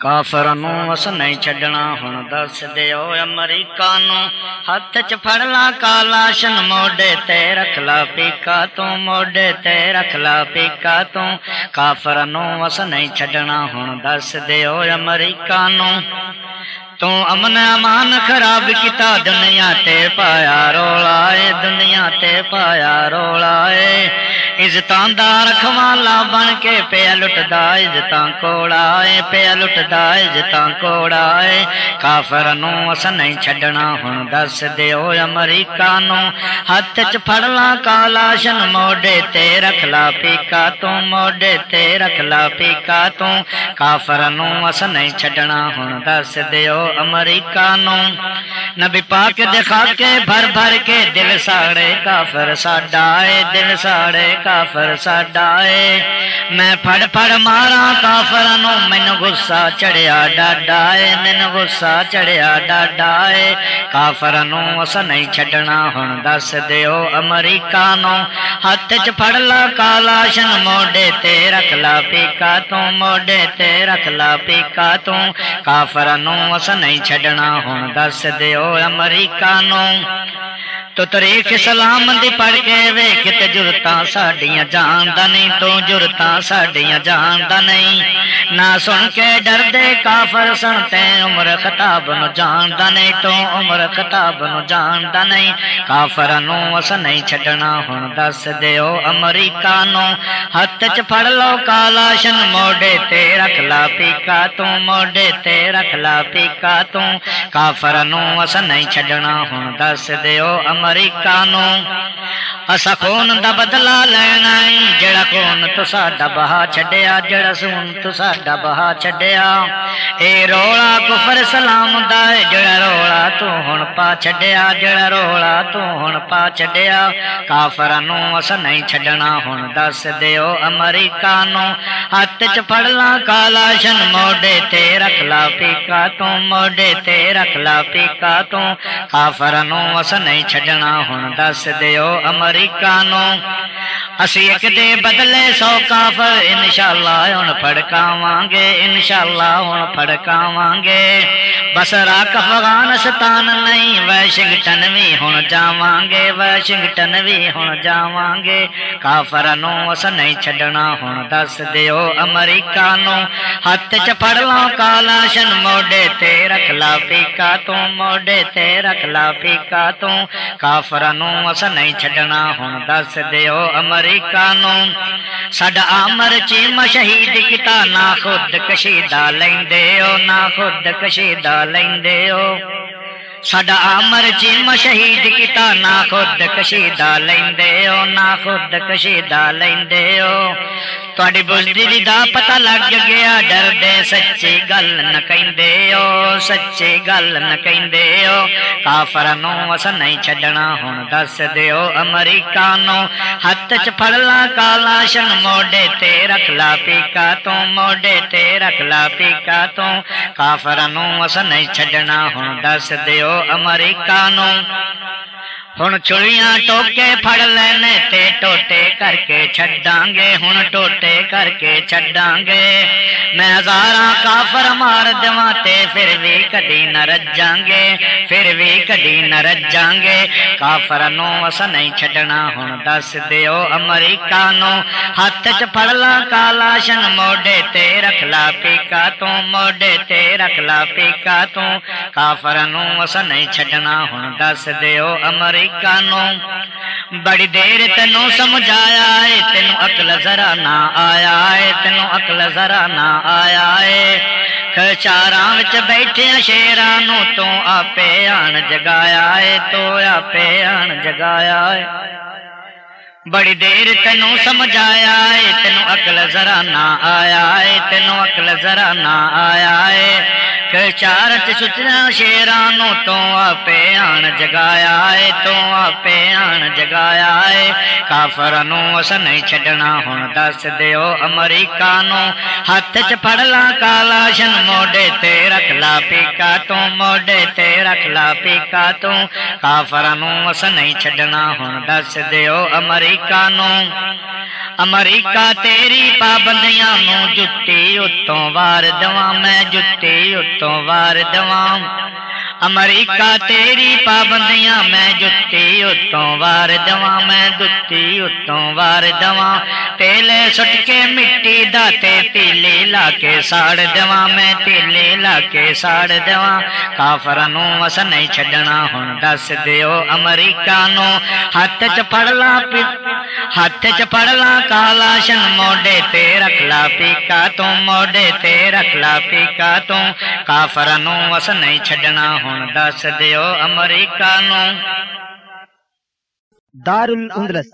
کافر اس نہیں چھڈنا ہن دس دیو امریکہ نو ہاتھ چ پھڑ لا کالاشن موڈے تے رکھ لا پیکا تو موڈے تے رکھ لا پیکا تو کافر اس نہیں چڈنا ہوں دس دیو امریکہ نو تو امن امان خراب کیتا دنیا تے پایا رولا دنیا تے پایا رولا اے عزتان دا رکھوالا بن کے پیا لٹدا عزتان کوڑا اے پیا لٹدا عزتان کوڑا اے کافر نو نہیں چھڈنا ہن دس دے او امریکہ نو ہتھ چ کالاشن موڈے تے رکھ لا پیکا تو موڈے تے رکھ پیکا تو کافر نو اس نہیں چھڈنا ہن دس دے او امریکہ نو نبی پاک دے خاکے بھر بھر کے دل ساڑے کافر ساڈا اے دل ساڑے کافر ساڈا میں پھڑ پھڑ ماراں کافراں نو غصہ چڑھیا ڈاڈا اے مینوں غصہ چڑھیا ڈاڈا اے کافراں نہیں چھڈنا ہن دس دیو امریکہ نو ہتھ چ پھڑ لا کالاشن موڈے تے رکھ لا پیکا تو موڈے تے رکھ لا پیکا تو کافراں نو اساں نہیں چھڈنا ہن دس دیو امریکہ نو تو تریخ سلام دی پڑھ کے ویکھ تے جرتا ساڈیاں جاندا نہیں تو جرتا ساڈیاں جاندا نہیں نہ سن کے ڈر دے کافر سن تے عمر خطاب نو جاندا نہیں تو عمر خطاب نو جاندا نہیں کافر نو اس نہیں چھڈنا ہن دس دیو امریکہ نو ہتھ چ پھڑ لو کالاشن موڑے تے رکھ لا پیکا تو موڈے تے رکھ لا پیکا تو کافر نو اس نہیں چھڈنا ہن دس دیو امریکہ امریکانوں اسا کون دا بدلا لینا ہے؟ جڑا کون تسا ڈبہا چھڈیا جڑا سون تسا ڈبہا چھڈیا۔ اے رولا کفر سلام دا ہے جڑا رولا تو ہن پا چھڈیا جڑا رولا تو ہن پا چھڈیا۔ کافرانو اسا نہیں چھڈنا، ہن دس دیو امریکانو ہتھ چ پھڑ لا کالاشن موڈے تے رکھ لا پیکا تو، موڈے تے رکھ لا پیکا تو۔ کافرانو اسا نہیں چھڈنا۔ کرنا ہن دس دیو امریکانو اسی دے بدلے سو کافر انشاءاللہ ہن پھڑکاواں گے انشاءاللہ ہن پھڑکاواں گے بسرا کفغان ستان نہیں واشنگٹن وی ہن جاواں گے وی ہن جاواں کافر نو اس نہیں چھڈنا ہن دس دیو امریکہ نو ہتھ چ پھڑ لاں کالاشن موڈے تے رکھ لا پیکا تو موڈے تے رکھ لا پیکا تو کافر نو اس نہیں چھڈنا ہن دس دیو امریکہ کانوں سڈا آمر چیم شہید کتا نہ خود کشیدہ لیندے او نہ خود کشیدہ لیندے او ساڈا آمر چیم شہید کیتا نہ خود کشیدہ لیندے او نہ خود کشیدہ لیندے او تواڈی بزدلی دا پتہ لگ گیا ڈر دے سچی گل نہ کہندے او سچی گل نہ کہندے او کافراں نو نہیں چھڈنا ہن دس دیو امریکہ نو ہتھ چ پھڑ کالاشن موڈے تے رکھ لا پیکا تو موڈے تے رکھ لا پیکا تو کافراں نو نہیں چھڈنا ہن دس دیو امریک ہوں چڑیاں ٹوکے پھڑ لینے تے ٹوٹے کر کے چڈاں گے ہوں ٹوٹے کر کے چڈاں گے میں ہزاراں کافر مار دواں تے پھر بھی کدی نہ رجاں گے پھر بھی کدی نہ رجاں گے کافر نو اس نہیں چھڈنا ہوں دس دیو امریکہ نو ہاتھ چ پھڑ لا کالاشن موڈے تے رکھ لا پیکا تو موڈے تے رکھ لا پیکا تو کافر نو اس نہیں چھڈنا ہوں دس دیو امریکہ والی بڑی دیر تینو سمجھایا ہے تینو اکل ذرا نہ آیا ہے تینو اکل ذرا نہ آیا ہے۔ چار وچ شیران شیرانوں تو آپے آن جگایا ہے، تو آپ آن جگایا ہے۔ ਤੈਨੂੰ ਸਮਝਾਇਆ ਏ ਤੈਨੂੰ ਅਕਲ ਜ਼ਰਾ ਨਾ ਆਇਆ ਏ ਤੈਨੂੰ ਅਕਲ ਜ਼ਰਾ ਨਾ ਆਇਆ ਏ ਇੱਕ ਚਾਰਟ ਸੁਤਨਾ ਸ਼ੇਰਾਂ ਨੂੰ ਤੂੰ ਆਪੇ ਆਣ ਜਗਾਇਆ ਏ ਤੂੰ ਆਪੇ ਆਣ ਜਗਾਇਆ ਏ ਕਾਫਰਾਂ ਨੂੰ ਅਸ ਨਹੀਂ ਛੱਡਣਾ ਹੁਣ ਦੱਸ ਦਿਓ ਅਮਰੀਕਾ ਨੂੰ ਹੱਥ 'ਚ ਫੜ ਲਾ ਕਾਲਾਸ਼ਨ ਮੋਢੇ ਤੇ ਰੱਖ ਲਾ ਪੀਕਾ ਤੂੰ ਮੋਢੇ ਤੇ ਰੱਖ ਲਾ ਪੀਕਾ ਤੂੰ ਕਾਫਰਾਂ ਨੂੰ ਅਸ ਨਹੀਂ ਛੱਡਣਾ ਹੁਣ ਦੱਸ ਦਿਓ امریکانوں امریکہ تیری پابندیاں نو اتوں وار دواں میں جتے اتوں وار دواں امریکہ تیری پابندیاں میں جتی اتوں وار دواں میں دتی اتوں وار دواں تیلے سٹ کے مٹی دا تے لا کے ساڑ دواں میں تیلے لا کے ساڑ دواں کافراں اس نہیں چھڈنا ہن، دس دیو امریکہ نو۔ ہاتھ چ پھڑ لا پی، ہاتھ چ پھڑ لا کالاشن موڈے تے رکھ لا پیکا تو، موڈے تے رکھ لا پیکا تو۔ کافراں نو اس نہیں چھڈنا ہن۔ ہن دس دیو امریکہ نو دار الاندلس